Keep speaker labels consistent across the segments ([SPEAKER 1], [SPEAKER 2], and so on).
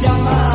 [SPEAKER 1] 江畔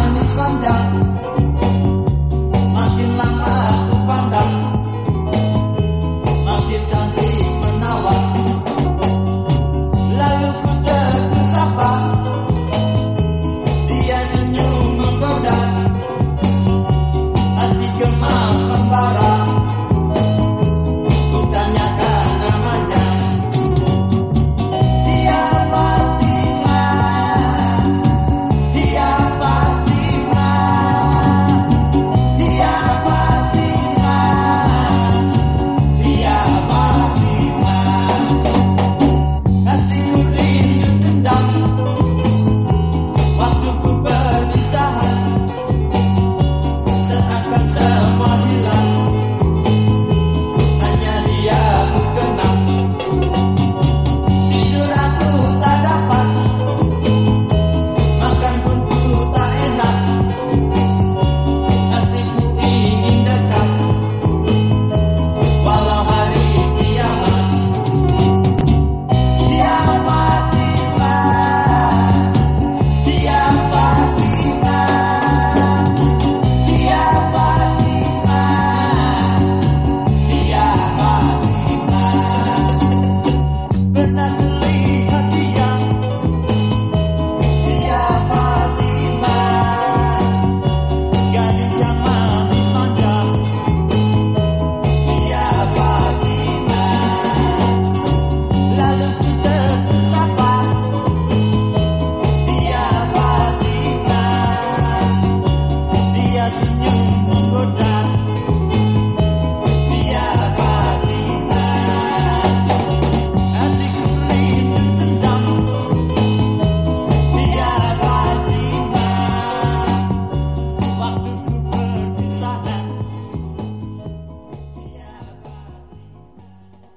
[SPEAKER 1] my